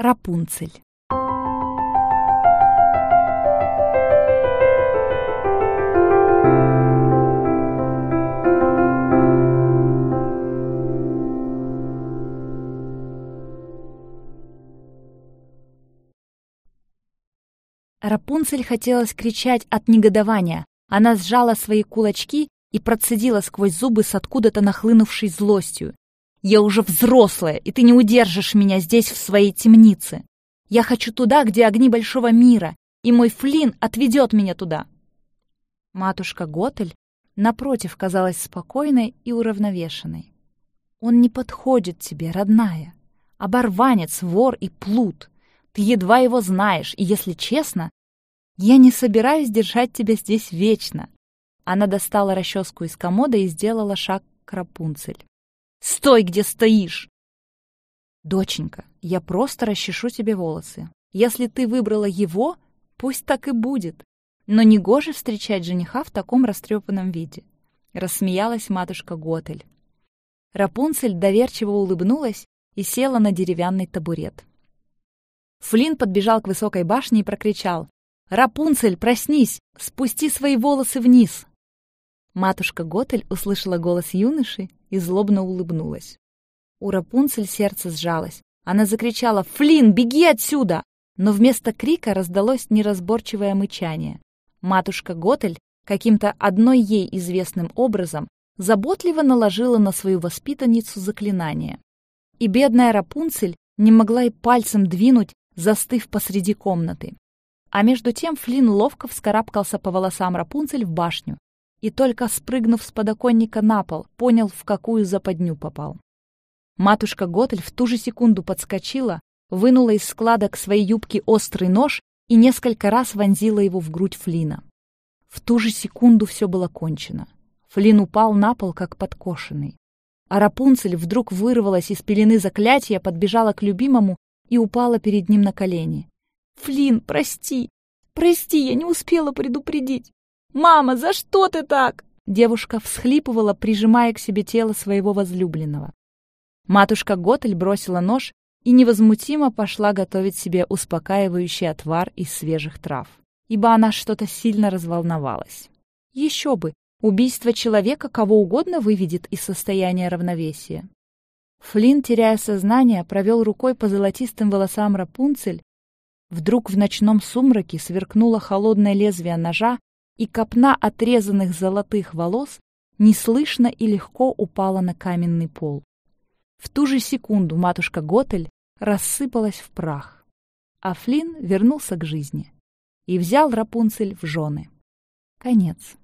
Рапунцель Рапунцель хотелось кричать от негодования. Она сжала свои кулачки и процедила сквозь зубы с откуда-то нахлынувшей злостью. «Я уже взрослая, и ты не удержишь меня здесь, в своей темнице. Я хочу туда, где огни большого мира, и мой Флин отведет меня туда». Матушка Готель, напротив, казалась спокойной и уравновешенной. «Он не подходит тебе, родная. Оборванец, вор и плут. Ты едва его знаешь, и, если честно, я не собираюсь держать тебя здесь вечно. Она достала расческу из комода и сделала шаг к Рапунцель. «Стой, где стоишь!» «Доченька, я просто расчешу тебе волосы. Если ты выбрала его, пусть так и будет. Но не гоже встречать жениха в таком растрепанном виде», — рассмеялась матушка Готель. Рапунцель доверчиво улыбнулась и села на деревянный табурет. Флинн подбежал к высокой башне и прокричал. «Рапунцель, проснись! Спусти свои волосы вниз!» Матушка Готель услышала голос юноши и злобно улыбнулась. У Рапунцель сердце сжалось. Она закричала «Флинн, беги отсюда!» Но вместо крика раздалось неразборчивое мычание. Матушка Готель каким-то одной ей известным образом заботливо наложила на свою воспитанницу заклинание. И бедная Рапунцель не могла и пальцем двинуть застыв посреди комнаты. А между тем Флинн ловко вскарабкался по волосам Рапунцель в башню и только спрыгнув с подоконника на пол, понял, в какую западню попал. Матушка Готель в ту же секунду подскочила, вынула из складок своей юбки острый нож и несколько раз вонзила его в грудь Флина. В ту же секунду все было кончено. Флин упал на пол, как подкошенный. А Рапунцель вдруг вырвалась из пелены заклятия, подбежала к любимому и упала перед ним на колени. «Флин, прости! Прости, я не успела предупредить! Мама, за что ты так?» Девушка всхлипывала, прижимая к себе тело своего возлюбленного. Матушка Готель бросила нож и невозмутимо пошла готовить себе успокаивающий отвар из свежих трав, ибо она что-то сильно разволновалась. Еще бы, убийство человека кого угодно выведет из состояния равновесия. Флинн, теряя сознание, провел рукой по золотистым волосам Рапунцель. Вдруг в ночном сумраке сверкнуло холодное лезвие ножа, и копна отрезанных золотых волос неслышно и легко упала на каменный пол. В ту же секунду матушка Готель рассыпалась в прах, а Флинн вернулся к жизни и взял Рапунцель в жены. Конец.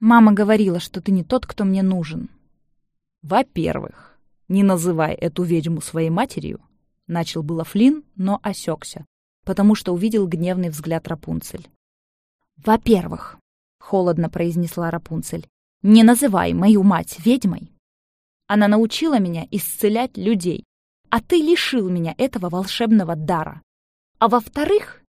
«Мама говорила, что ты не тот, кто мне нужен», «Во-первых, не называй эту ведьму своей матерью», — начал было Флинн, но осекся, потому что увидел гневный взгляд Рапунцель. «Во-первых», — холодно произнесла Рапунцель, — «не называй мою мать ведьмой. Она научила меня исцелять людей, а ты лишил меня этого волшебного дара. А во-вторых,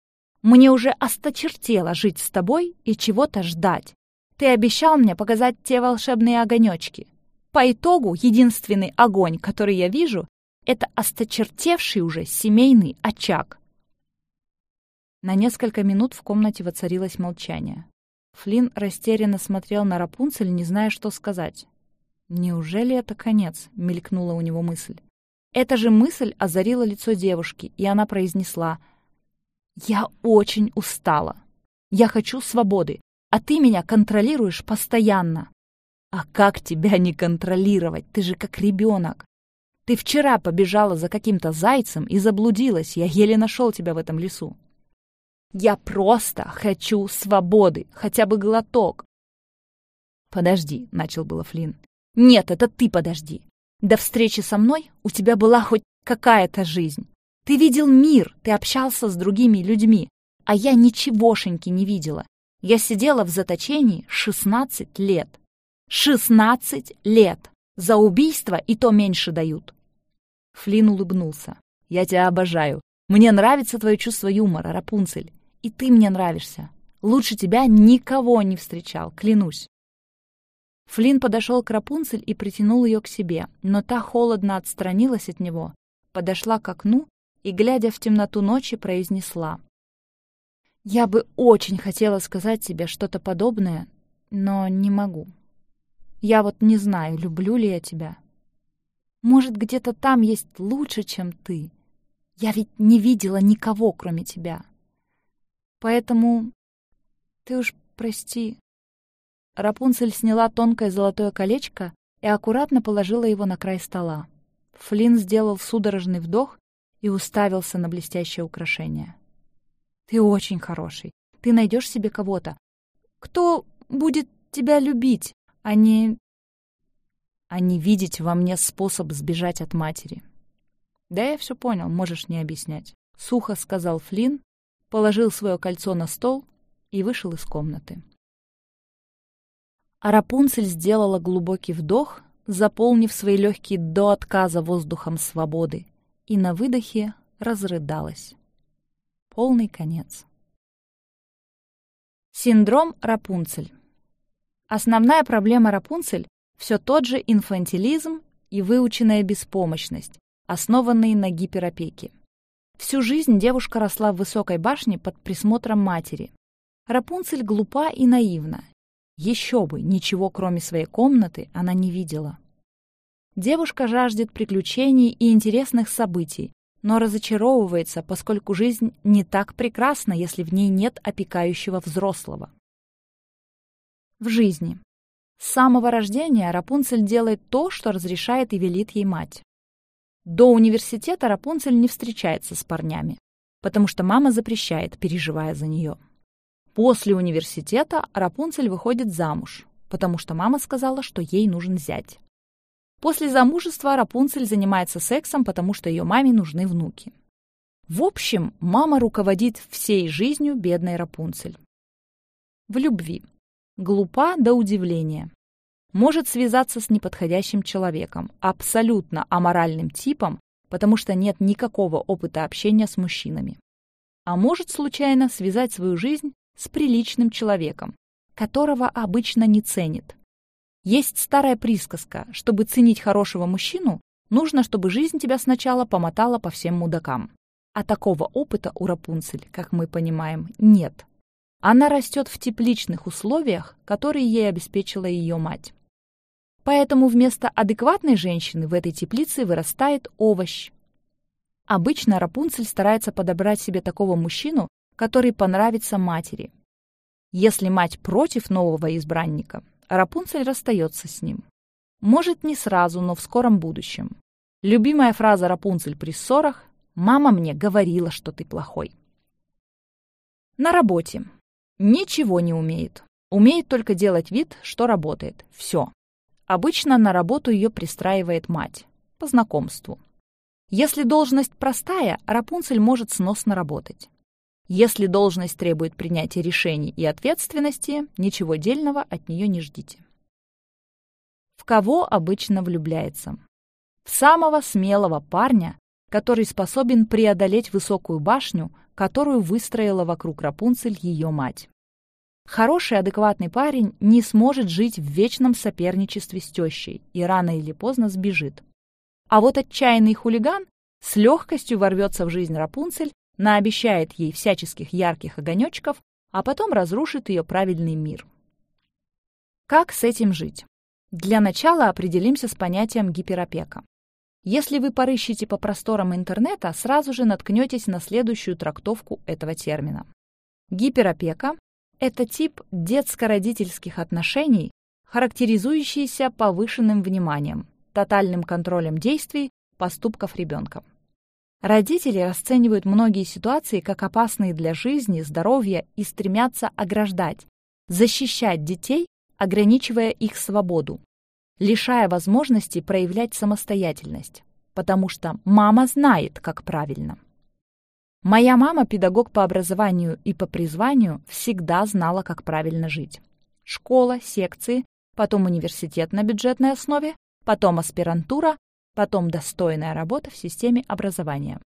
мне уже осточертело жить с тобой и чего-то ждать. Ты обещал мне показать те волшебные огонечки. По итогу, единственный огонь, который я вижу, это осточертевший уже семейный очаг. На несколько минут в комнате воцарилось молчание. Флинн растерянно смотрел на Рапунцель, не зная, что сказать. «Неужели это конец?» — мелькнула у него мысль. Эта же мысль озарила лицо девушки, и она произнесла «Я очень устала. Я хочу свободы, а ты меня контролируешь постоянно». А как тебя не контролировать? Ты же как ребенок. Ты вчера побежала за каким-то зайцем и заблудилась. Я еле нашел тебя в этом лесу. Я просто хочу свободы, хотя бы глоток. Подожди, начал было Флинн. Нет, это ты подожди. До встречи со мной у тебя была хоть какая-то жизнь. Ты видел мир, ты общался с другими людьми, а я ничегошеньки не видела. Я сидела в заточении 16 лет. «Шестнадцать лет! За убийство и то меньше дают!» Флин улыбнулся. «Я тебя обожаю. Мне нравится твое чувство юмора, Рапунцель. И ты мне нравишься. Лучше тебя никого не встречал, клянусь». Флин подошел к Рапунцель и притянул ее к себе, но та холодно отстранилась от него, подошла к окну и, глядя в темноту ночи, произнесла. «Я бы очень хотела сказать тебе что-то подобное, но не могу. Я вот не знаю, люблю ли я тебя. Может, где-то там есть лучше, чем ты. Я ведь не видела никого, кроме тебя. Поэтому ты уж прости». Рапунцель сняла тонкое золотое колечко и аккуратно положила его на край стола. Флинн сделал судорожный вдох и уставился на блестящее украшение. «Ты очень хороший. Ты найдешь себе кого-то. Кто будет тебя любить, а не... а не видеть во мне способ сбежать от матери?» «Да я все понял, можешь не объяснять», — сухо сказал Флинн, положил свое кольцо на стол и вышел из комнаты. А Рапунцель сделала глубокий вдох, заполнив свои легкие до отказа воздухом свободы, и на выдохе разрыдалась. Полный конец. Синдром Рапунцель. Основная проблема Рапунцель — все тот же инфантилизм и выученная беспомощность, основанные на гиперопеке. Всю жизнь девушка росла в высокой башне под присмотром матери. Рапунцель глупа и наивна, еще бы, ничего кроме своей комнаты она не видела. Девушка жаждет приключений и интересных событий, но разочаровывается, поскольку жизнь не так прекрасна, если в ней нет опекающего взрослого. В жизни. С самого рождения Рапунцель делает то, что разрешает и велит ей мать. До университета Рапунцель не встречается с парнями, потому что мама запрещает, переживая за нее. После университета Рапунцель выходит замуж, потому что мама сказала, что ей нужен зять. После замужества Рапунцель занимается сексом, потому что ее маме нужны внуки. В общем, мама руководит всей жизнью бедной Рапунцель. В любви. Глупа до удивления. Может связаться с неподходящим человеком, абсолютно аморальным типом, потому что нет никакого опыта общения с мужчинами. А может случайно связать свою жизнь с приличным человеком, которого обычно не ценит. Есть старая присказка, чтобы ценить хорошего мужчину, нужно, чтобы жизнь тебя сначала помотала по всем мудакам. А такого опыта у Рапунцель, как мы понимаем, нет. Она растет в тепличных условиях, которые ей обеспечила ее мать. Поэтому вместо адекватной женщины в этой теплице вырастает овощ. Обычно Рапунцель старается подобрать себе такого мужчину, который понравится матери. Если мать против нового избранника, Рапунцель расстается с ним. Может, не сразу, но в скором будущем. Любимая фраза Рапунцель при ссорах «Мама мне говорила, что ты плохой». На работе. Ничего не умеет. Умеет только делать вид, что работает. Все. Обычно на работу ее пристраивает мать. По знакомству. Если должность простая, Рапунцель может сносно работать. Если должность требует принятия решений и ответственности, ничего дельного от нее не ждите. В кого обычно влюбляется? В самого смелого парня, который способен преодолеть высокую башню, которую выстроила вокруг Рапунцель ее мать. Хороший, адекватный парень не сможет жить в вечном соперничестве с тещей и рано или поздно сбежит. А вот отчаянный хулиган с легкостью ворвется в жизнь Рапунцель наобещает ей всяческих ярких огонечков, а потом разрушит ее правильный мир. Как с этим жить? Для начала определимся с понятием гиперопека. Если вы порыщите по просторам интернета, сразу же наткнетесь на следующую трактовку этого термина. Гиперопека – это тип детско-родительских отношений, характеризующийся повышенным вниманием, тотальным контролем действий, поступков ребенка. Родители расценивают многие ситуации как опасные для жизни, здоровья и стремятся ограждать, защищать детей, ограничивая их свободу, лишая возможности проявлять самостоятельность, потому что мама знает, как правильно. Моя мама, педагог по образованию и по призванию, всегда знала, как правильно жить. Школа, секции, потом университет на бюджетной основе, потом аспирантура, потом достойная работа в системе образования.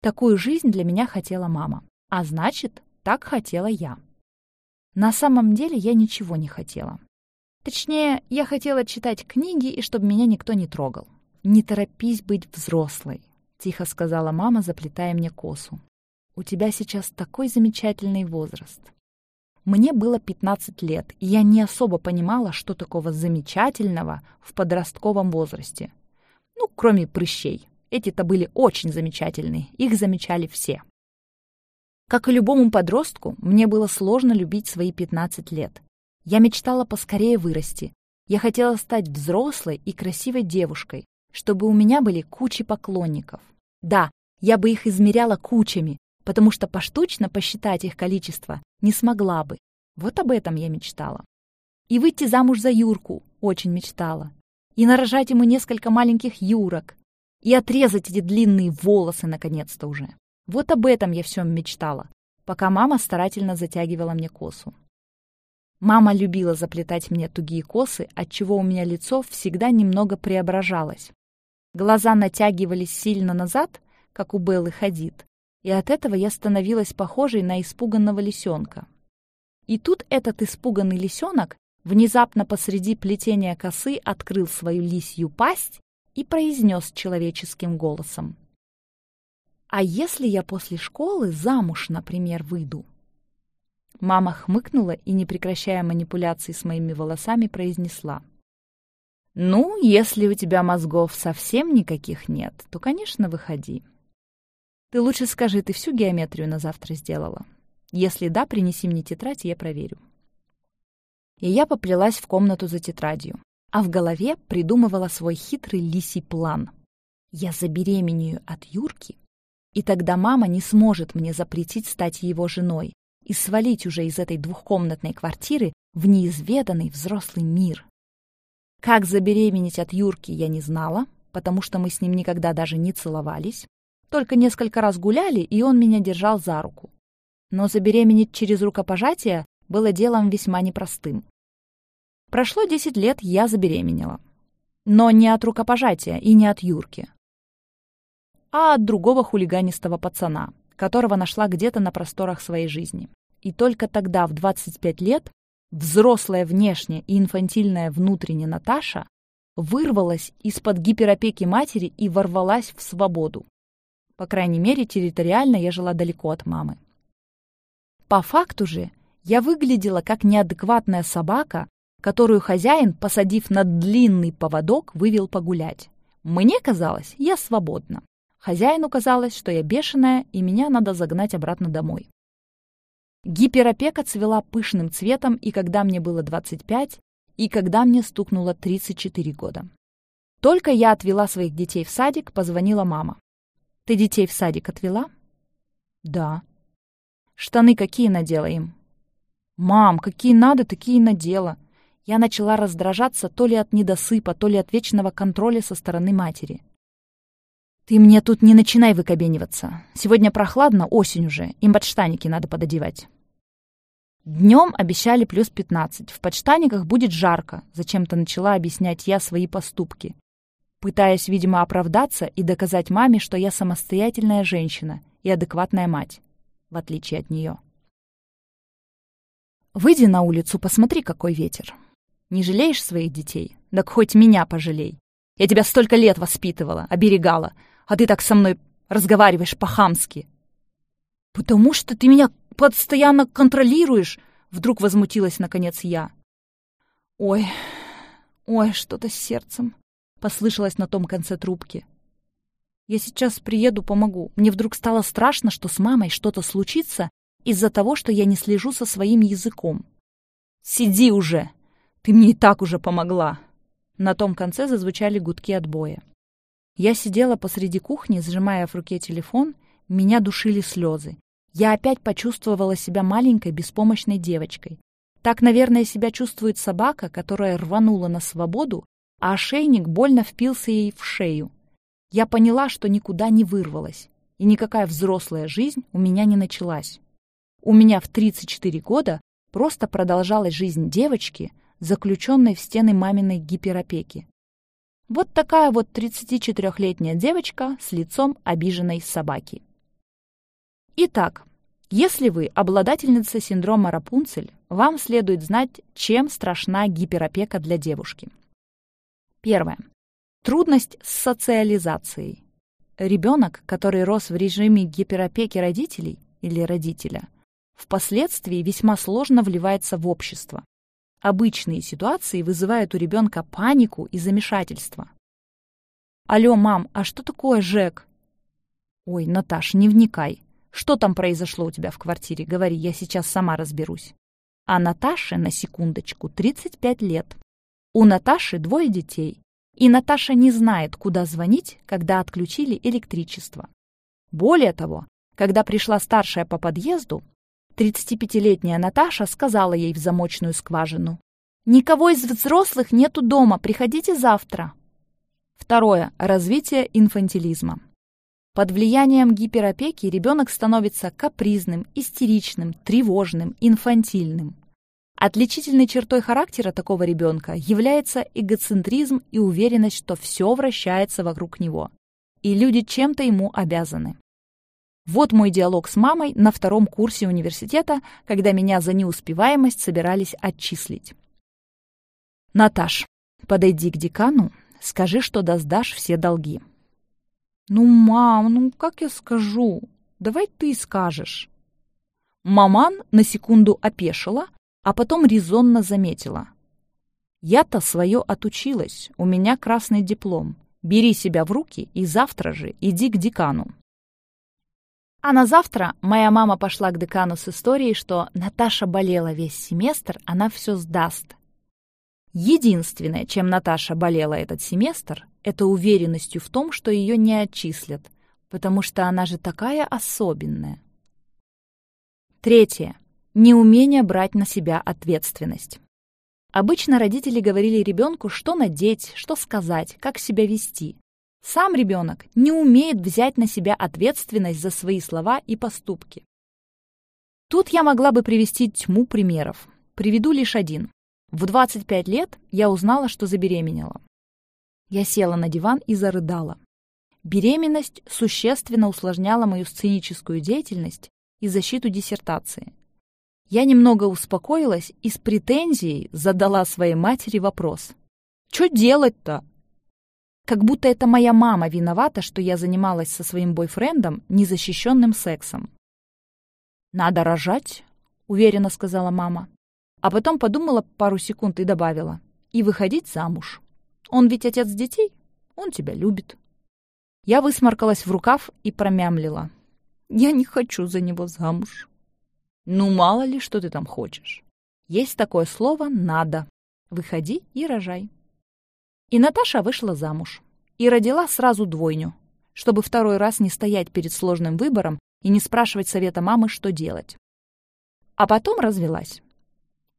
Такую жизнь для меня хотела мама, а значит, так хотела я. На самом деле я ничего не хотела. Точнее, я хотела читать книги и чтобы меня никто не трогал. Не торопись быть взрослой. — тихо сказала мама, заплетая мне косу. «У тебя сейчас такой замечательный возраст». Мне было 15 лет, и я не особо понимала, что такого замечательного в подростковом возрасте. Ну, кроме прыщей. Эти-то были очень замечательные, их замечали все. Как и любому подростку, мне было сложно любить свои 15 лет. Я мечтала поскорее вырасти. Я хотела стать взрослой и красивой девушкой, чтобы у меня были кучи поклонников. Да, я бы их измеряла кучами, потому что поштучно посчитать их количество не смогла бы. Вот об этом я мечтала. И выйти замуж за Юрку очень мечтала. И нарожать ему несколько маленьких Юрок. И отрезать эти длинные волосы наконец-то уже. Вот об этом я всем мечтала, пока мама старательно затягивала мне косу. Мама любила заплетать мне тугие косы, отчего у меня лицо всегда немного преображалось. Глаза натягивались сильно назад, как у Беллы Хадид, и от этого я становилась похожей на испуганного лисенка. И тут этот испуганный лисенок внезапно посреди плетения косы открыл свою лисью пасть и произнес человеческим голосом. «А если я после школы замуж, например, выйду?» Мама хмыкнула и, не прекращая манипуляций с моими волосами, произнесла. «Ну, если у тебя мозгов совсем никаких нет, то, конечно, выходи. Ты лучше скажи, ты всю геометрию на завтра сделала? Если да, принеси мне тетрадь, я проверю». И я поплелась в комнату за тетрадью, а в голове придумывала свой хитрый лисий план. Я забеременею от Юрки, и тогда мама не сможет мне запретить стать его женой и свалить уже из этой двухкомнатной квартиры в неизведанный взрослый мир. Как забеременеть от Юрки, я не знала, потому что мы с ним никогда даже не целовались. Только несколько раз гуляли, и он меня держал за руку. Но забеременеть через рукопожатие было делом весьма непростым. Прошло 10 лет, я забеременела. Но не от рукопожатия и не от Юрки, а от другого хулиганистого пацана, которого нашла где-то на просторах своей жизни. И только тогда, в 25 лет, взрослая внешне и инфантильная внутренне Наташа вырвалась из-под гиперопеки матери и ворвалась в свободу. По крайней мере, территориально я жила далеко от мамы. По факту же, я выглядела как неадекватная собака, которую хозяин, посадив на длинный поводок, вывел погулять. Мне казалось, я свободна. Хозяину казалось, что я бешеная, и меня надо загнать обратно домой. Гиперопека цвела пышным цветом и когда мне было 25, и когда мне стукнуло 34 года. Только я отвела своих детей в садик, позвонила мама. «Ты детей в садик отвела?» «Да». «Штаны какие надела им?» «Мам, какие надо, такие надела». Я начала раздражаться то ли от недосыпа, то ли от вечного контроля со стороны матери. «Ты мне тут не начинай выкобениваться. Сегодня прохладно, осень уже, им подштаники надо пододевать». Днем обещали плюс 15. В подштаниках будет жарко, зачем-то начала объяснять я свои поступки. Пытаясь, видимо, оправдаться и доказать маме, что я самостоятельная женщина и адекватная мать, в отличие от нее. Выйди на улицу, посмотри, какой ветер. Не жалеешь своих детей? Так хоть меня пожалей. Я тебя столько лет воспитывала, оберегала, а ты так со мной разговариваешь по-хамски. «Потому что ты меня постоянно контролируешь!» Вдруг возмутилась, наконец, я. «Ой, ой, что-то с сердцем!» Послышалось на том конце трубки. «Я сейчас приеду, помогу. Мне вдруг стало страшно, что с мамой что-то случится из-за того, что я не слежу со своим языком. Сиди уже! Ты мне и так уже помогла!» На том конце зазвучали гудки отбоя. Я сидела посреди кухни, сжимая в руке телефон, меня душили слезы. Я опять почувствовала себя маленькой, беспомощной девочкой. Так, наверное, себя чувствует собака, которая рванула на свободу, а ошейник больно впился ей в шею. Я поняла, что никуда не вырвалась, и никакая взрослая жизнь у меня не началась. У меня в 34 года просто продолжалась жизнь девочки, заключенной в стены маминой гиперопеки. Вот такая вот 34-летняя девочка с лицом обиженной собаки. Итак, если вы обладательница синдрома Рапунцель, вам следует знать, чем страшна гиперопека для девушки. Первое. Трудность с социализацией. ребенок, который рос в режиме гиперопеки родителей или родителя, впоследствии весьма сложно вливается в общество. Обычные ситуации вызывают у ребенка панику и замешательство. «Алло, мам, а что такое ЖЭК?» «Ой, Наташ, не вникай. Что там произошло у тебя в квартире? Говори, я сейчас сама разберусь». А Наташе, на секундочку, 35 лет. У Наташи двое детей. И Наташа не знает, куда звонить, когда отключили электричество. Более того, когда пришла старшая по подъезду, 35-летняя Наташа сказала ей в замочную скважину. «Никого из взрослых нету дома, приходите завтра». Второе. Развитие инфантилизма. Под влиянием гиперопеки ребенок становится капризным, истеричным, тревожным, инфантильным. Отличительной чертой характера такого ребенка является эгоцентризм и уверенность, что все вращается вокруг него, и люди чем-то ему обязаны. Вот мой диалог с мамой на втором курсе университета, когда меня за неуспеваемость собирались отчислить. «Наташ, подойди к декану, скажи, что доздашь все долги». «Ну, мам, ну как я скажу? Давай ты скажешь». Маман на секунду опешила, а потом резонно заметила. «Я-то свое отучилась, у меня красный диплом. Бери себя в руки и завтра же иди к декану». А на завтра моя мама пошла к декану с историей, что Наташа болела весь семестр, она все сдаст. Единственное, чем Наташа болела этот семестр, это уверенностью в том, что ее не отчислят, потому что она же такая особенная. Третье. Неумение брать на себя ответственность. Обычно родители говорили ребенку, что надеть, что сказать, как себя вести. Сам ребенок не умеет взять на себя ответственность за свои слова и поступки. Тут я могла бы привести тьму примеров. Приведу лишь один. В 25 лет я узнала, что забеременела. Я села на диван и зарыдала. Беременность существенно усложняла мою сценическую деятельность и защиту диссертации. Я немного успокоилась и с претензией задала своей матери вопрос. «Что делать-то?» Как будто это моя мама виновата, что я занималась со своим бойфрендом незащищенным сексом. «Надо рожать», — уверенно сказала мама. А потом подумала пару секунд и добавила. «И выходить замуж. Он ведь отец детей, он тебя любит». Я высморкалась в рукав и промямлила. «Я не хочу за него замуж». «Ну, мало ли, что ты там хочешь. Есть такое слово «надо». Выходи и рожай». И Наташа вышла замуж. И родила сразу двойню, чтобы второй раз не стоять перед сложным выбором и не спрашивать совета мамы, что делать. А потом развелась.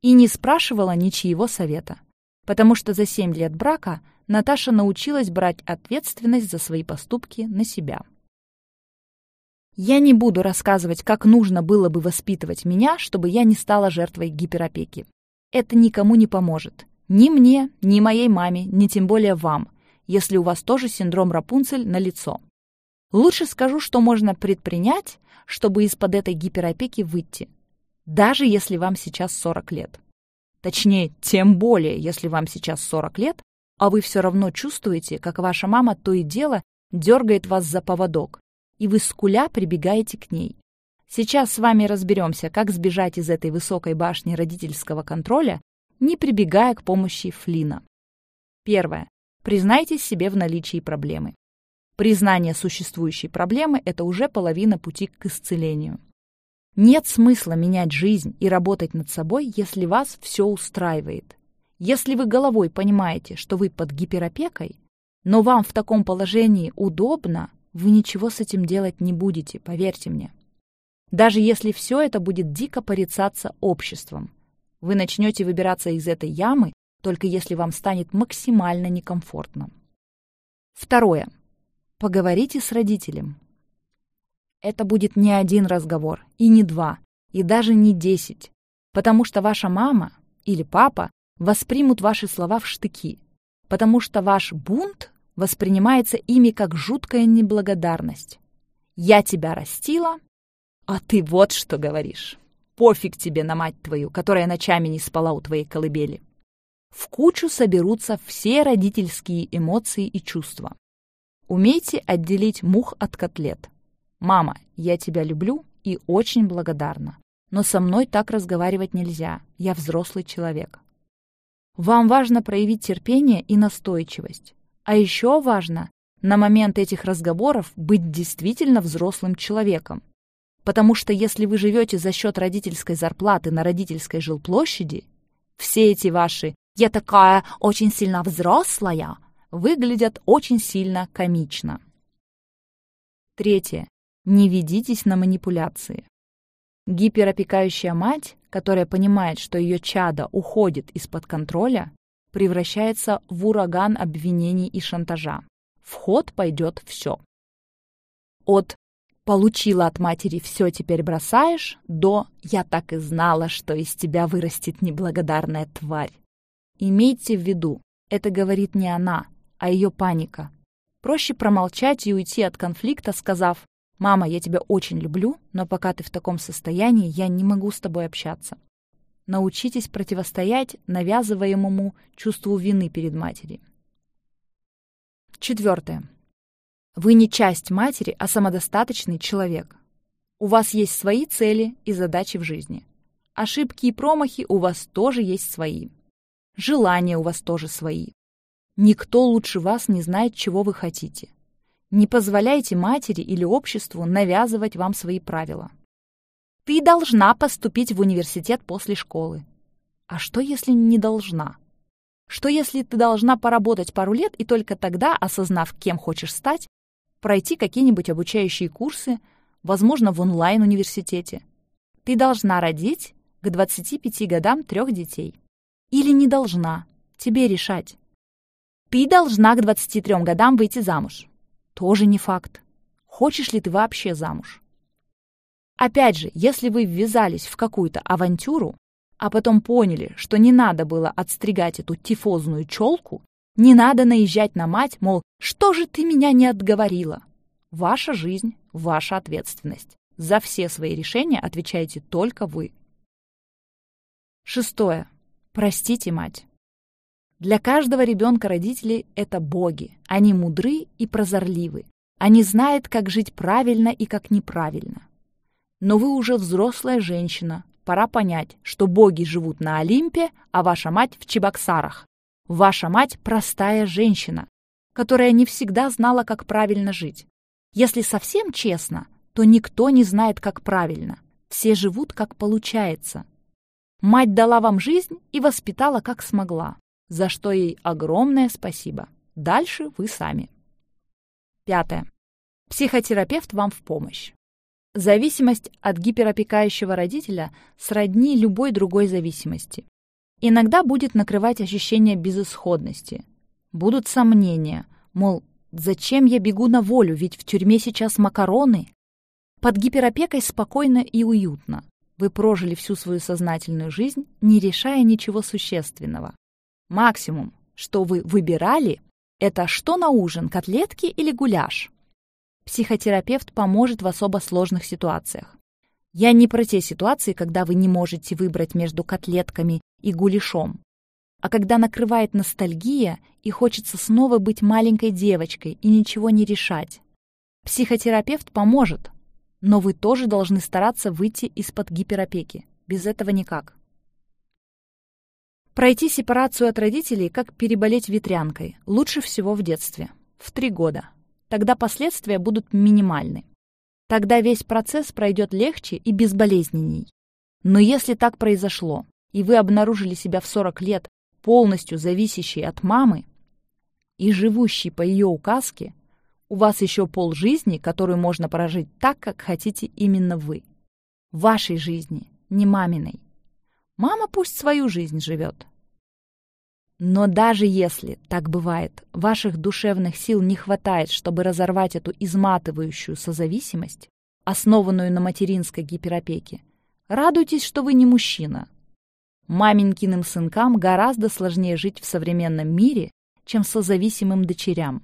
И не спрашивала ничьего совета, потому что за семь лет брака Наташа научилась брать ответственность за свои поступки на себя. Я не буду рассказывать, как нужно было бы воспитывать меня, чтобы я не стала жертвой гиперопеки. Это никому не поможет. Ни мне, ни моей маме, ни тем более вам, если у вас тоже синдром Рапунцель на лицо. Лучше скажу, что можно предпринять, чтобы из-под этой гиперопеки выйти, даже если вам сейчас 40 лет. Точнее, тем более, если вам сейчас 40 лет, а вы все равно чувствуете, как ваша мама то и дело дергает вас за поводок, и вы скуля прибегаете к ней. Сейчас с вами разберемся, как сбежать из этой высокой башни родительского контроля не прибегая к помощи Флина. Первое. Признайтесь себе в наличии проблемы. Признание существующей проблемы – это уже половина пути к исцелению. Нет смысла менять жизнь и работать над собой, если вас все устраивает. Если вы головой понимаете, что вы под гиперопекой, но вам в таком положении удобно, вы ничего с этим делать не будете, поверьте мне. Даже если все это будет дико порицаться обществом. Вы начнете выбираться из этой ямы, только если вам станет максимально некомфортно. Второе. Поговорите с родителем. Это будет не один разговор, и не два, и даже не десять, потому что ваша мама или папа воспримут ваши слова в штыки, потому что ваш бунт воспринимается ими как жуткая неблагодарность. «Я тебя растила, а ты вот что говоришь». Пофиг тебе на мать твою, которая ночами не спала у твоей колыбели. В кучу соберутся все родительские эмоции и чувства. Умейте отделить мух от котлет. «Мама, я тебя люблю и очень благодарна, но со мной так разговаривать нельзя, я взрослый человек». Вам важно проявить терпение и настойчивость. А еще важно на момент этих разговоров быть действительно взрослым человеком. Потому что если вы живете за счет родительской зарплаты на родительской жилплощади, все эти ваши «я такая очень сильно взрослая» выглядят очень сильно комично. Третье. Не ведитесь на манипуляции. Гиперопекающая мать, которая понимает, что ее чадо уходит из-под контроля, превращается в ураган обвинений и шантажа. В ход пойдет все. От «получила от матери все, теперь бросаешь» до «я так и знала, что из тебя вырастет неблагодарная тварь». Имейте в виду, это говорит не она, а ее паника. Проще промолчать и уйти от конфликта, сказав «Мама, я тебя очень люблю, но пока ты в таком состоянии, я не могу с тобой общаться». Научитесь противостоять навязываемому чувству вины перед матерью. Четвертое. Вы не часть матери, а самодостаточный человек. У вас есть свои цели и задачи в жизни. Ошибки и промахи у вас тоже есть свои. Желания у вас тоже свои. Никто лучше вас не знает, чего вы хотите. Не позволяйте матери или обществу навязывать вам свои правила. Ты должна поступить в университет после школы. А что, если не должна? Что, если ты должна поработать пару лет и только тогда, осознав, кем хочешь стать, пройти какие-нибудь обучающие курсы, возможно, в онлайн-университете? Ты должна родить к 25 годам трех детей. Или не должна. Тебе решать. Ты должна к 23 годам выйти замуж. Тоже не факт. Хочешь ли ты вообще замуж? Опять же, если вы ввязались в какую-то авантюру, а потом поняли, что не надо было отстригать эту тифозную челку, не надо наезжать на мать, мол, что же ты меня не отговорила? Ваша жизнь, ваша ответственность. За все свои решения отвечаете только вы. Шестое. Простите мать. Для каждого ребенка родители — это боги. Они мудры и прозорливы. Они знают, как жить правильно и как неправильно. Но вы уже взрослая женщина. Пора понять, что боги живут на Олимпе, а ваша мать в Чебоксарах. Ваша мать — простая женщина, которая не всегда знала, как правильно жить. Если совсем честно, то никто не знает, как правильно. Все живут, как получается. Мать дала вам жизнь и воспитала, как смогла за что ей огромное спасибо. Дальше вы сами. Пятое. Психотерапевт вам в помощь. Зависимость от гиперопекающего родителя сродни любой другой зависимости. Иногда будет накрывать ощущение безысходности. Будут сомнения, мол, зачем я бегу на волю, ведь в тюрьме сейчас макароны? Под гиперопекой спокойно и уютно. Вы прожили всю свою сознательную жизнь, не решая ничего существенного. Максимум, что вы выбирали, это что на ужин, котлетки или гуляш. Психотерапевт поможет в особо сложных ситуациях. Я не про те ситуации, когда вы не можете выбрать между котлетками и гуляшом, а когда накрывает ностальгия и хочется снова быть маленькой девочкой и ничего не решать. Психотерапевт поможет, но вы тоже должны стараться выйти из-под гиперопеки. Без этого никак. Пройти сепарацию от родителей, как переболеть ветрянкой, лучше всего в детстве, в три года. Тогда последствия будут минимальны. Тогда весь процесс пройдет легче и безболезненней. Но если так произошло, и вы обнаружили себя в 40 лет полностью зависящей от мамы и живущей по ее указке, у вас еще полжизни, которую можно прожить так, как хотите именно вы. Вашей жизни, не маминой. Мама пусть свою жизнь живет. Но даже если, так бывает, ваших душевных сил не хватает, чтобы разорвать эту изматывающую созависимость, основанную на материнской гиперопеке, радуйтесь, что вы не мужчина. Маменькиным сынкам гораздо сложнее жить в современном мире, чем созависимым дочерям.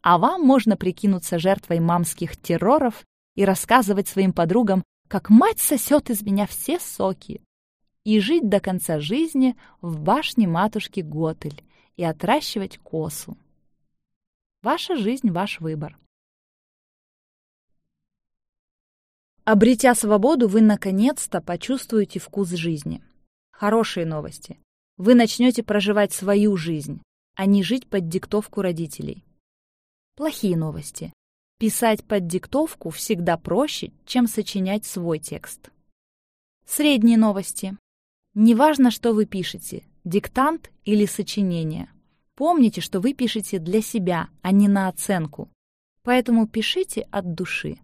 А вам можно прикинуться жертвой мамских терроров и рассказывать своим подругам, как мать сосет из меня все соки и жить до конца жизни в башне матушки Готель и отращивать косу. Ваша жизнь – ваш выбор. Обретя свободу, вы наконец-то почувствуете вкус жизни. Хорошие новости. Вы начнете проживать свою жизнь, а не жить под диктовку родителей. Плохие новости. Писать под диктовку всегда проще, чем сочинять свой текст. Средние новости. Неважно, что вы пишете, диктант или сочинение. Помните, что вы пишете для себя, а не на оценку. Поэтому пишите от души.